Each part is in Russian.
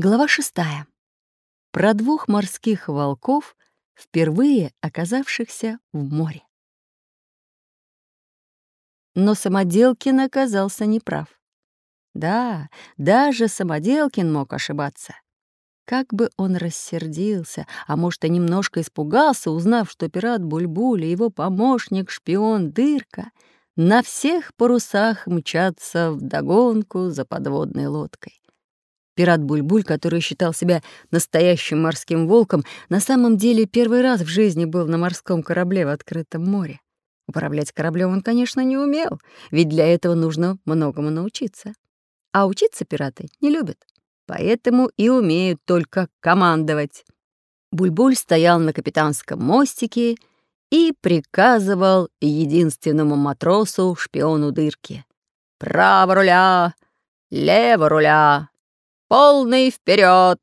Глава шестая. Про двух морских волков, впервые оказавшихся в море. Но Самоделкин оказался неправ. Да, даже Самоделкин мог ошибаться. Как бы он рассердился, а может, и немножко испугался, узнав, что пират Бульбуль и его помощник-шпион Дырка на всех парусах мчатся вдогонку за подводной лодкой. Пират Бульбуль, который считал себя настоящим морским волком, на самом деле первый раз в жизни был на морском корабле в открытом море. Управлять кораблем он, конечно, не умел, ведь для этого нужно многому научиться. А учиться пираты не любят, поэтому и умеют только командовать. Бульбуль стоял на капитанском мостике и приказывал единственному матросу, шпиону дырки. «Право руля! Лево руля! Полный вперед!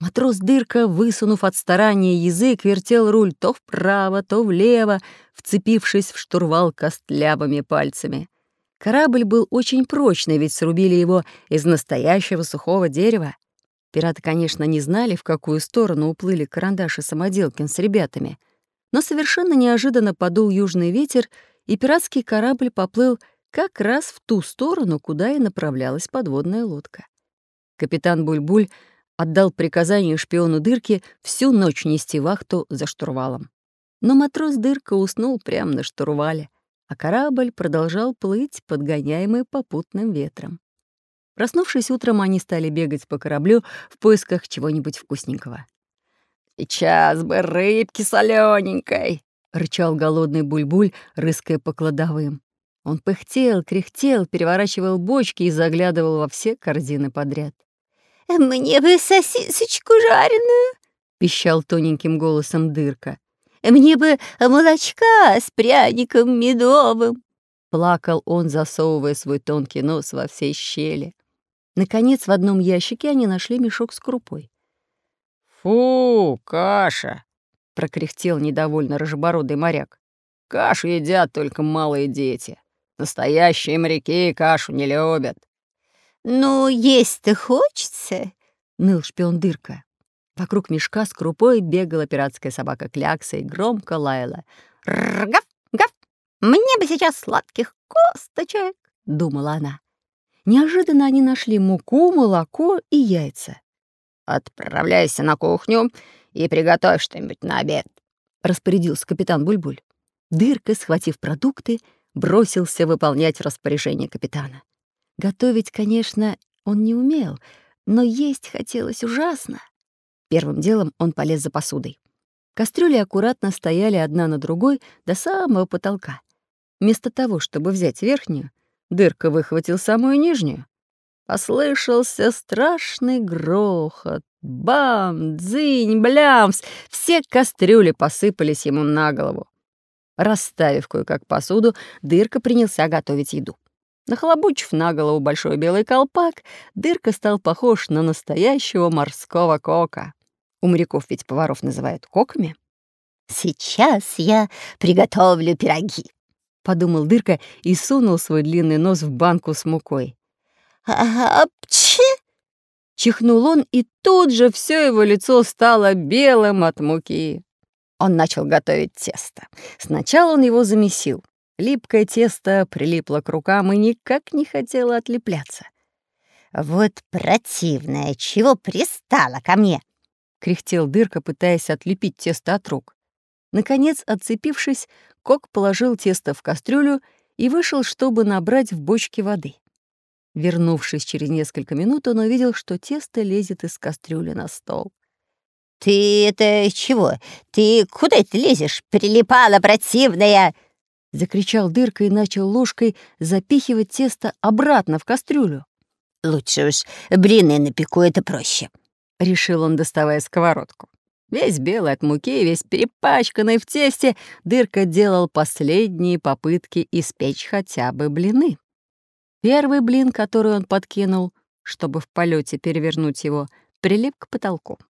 Матрос Дырка, высунув от старания язык, вертел руль то вправо, то влево, вцепившись в штурвал костлявыми пальцами. Корабль был очень прочный, ведь срубили его из настоящего сухого дерева. Пираты, конечно, не знали, в какую сторону уплыли карандаш и самоделкин с ребятами, но совершенно неожиданно подул южный ветер, и пиратский корабль поплыл как раз в ту сторону, куда и направлялась подводная лодка. Капитан Бульбуль отдал приказание шпиону Дырке всю ночь нести вахту за штурвалом. Но матрос Дырка уснул прямо на штурвале, а корабль продолжал плыть, подгоняемый попутным ветром. Проснувшись утром, они стали бегать по кораблю в поисках чего-нибудь вкусненького. «Сейчас бы рыбки солененькой, рычал голодный бульбуль, рыская по кладовым. Он пыхтел, кряхтел, переворачивал бочки и заглядывал во все корзины подряд. «Мне бы сосисочку жареную!» — пищал тоненьким голосом дырка. «Мне бы молочка с пряником медовым!» Плакал он, засовывая свой тонкий нос во все щели. Наконец, в одном ящике они нашли мешок с крупой. «Фу, каша!» — прокряхтел недовольно рыжебородый моряк. «Кашу едят только малые дети. Настоящие моряки кашу не любят». «Ну, есть-то хочется», — ныл шпион Дырка. Вокруг мешка с крупой бегала пиратская собака Клякса и громко лаяла. «Ргав, гав, мне бы сейчас сладких косточек», — думала она. Неожиданно они нашли муку, молоко и яйца. «Отправляйся на кухню и приготовь что-нибудь на обед», — распорядился капитан Бульбуль. Дырка, схватив продукты, бросился выполнять распоряжение капитана. Готовить, конечно, он не умел, но есть хотелось ужасно. Первым делом он полез за посудой. Кастрюли аккуратно стояли одна на другой до самого потолка. Вместо того, чтобы взять верхнюю, дырка выхватил самую нижнюю. Послышался страшный грохот. Бам, дзынь, блямс. Все кастрюли посыпались ему на голову. Расставив кое-как посуду, дырка принялся готовить еду. Нахлобучив на голову большой белый колпак, дырка стал похож на настоящего морского кока. У моряков ведь поваров называют коками. «Сейчас я приготовлю пироги», — подумал дырка и сунул свой длинный нос в банку с мукой. «Апчи!» Чихнул он, и тут же все его лицо стало белым от муки. Он начал готовить тесто. Сначала он его замесил. Липкое тесто прилипло к рукам и никак не хотело отлепляться. «Вот противное, чего пристало ко мне!» — кряхтел дырка, пытаясь отлепить тесто от рук. Наконец, отцепившись, Кок положил тесто в кастрюлю и вышел, чтобы набрать в бочке воды. Вернувшись через несколько минут, он увидел, что тесто лезет из кастрюли на стол. «Ты это чего? Ты куда это лезешь, прилипала противная?» Закричал дырка и начал ложкой запихивать тесто обратно в кастрюлю. «Лучше уж блины напеку, это проще», — решил он, доставая сковородку. Весь белый от муки, весь перепачканный в тесте, дырка делал последние попытки испечь хотя бы блины. Первый блин, который он подкинул, чтобы в полете перевернуть его, прилип к потолку.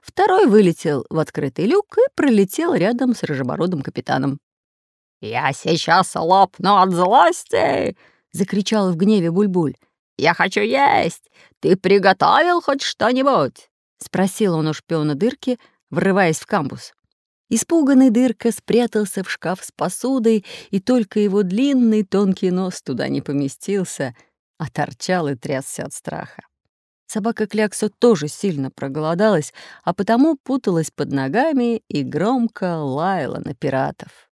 Второй вылетел в открытый люк и пролетел рядом с рыжебородым капитаном. «Я сейчас лопну от злости!» — закричал в гневе Бульбуль. Я хочу есть! Ты приготовил хоть что-нибудь?» — спросил он у шпиона дырки, врываясь в камбус. Испуганный дырка спрятался в шкаф с посудой, и только его длинный тонкий нос туда не поместился, а торчал и трясся от страха. Собака Кляксо тоже сильно проголодалась, а потому путалась под ногами и громко лаяла на пиратов.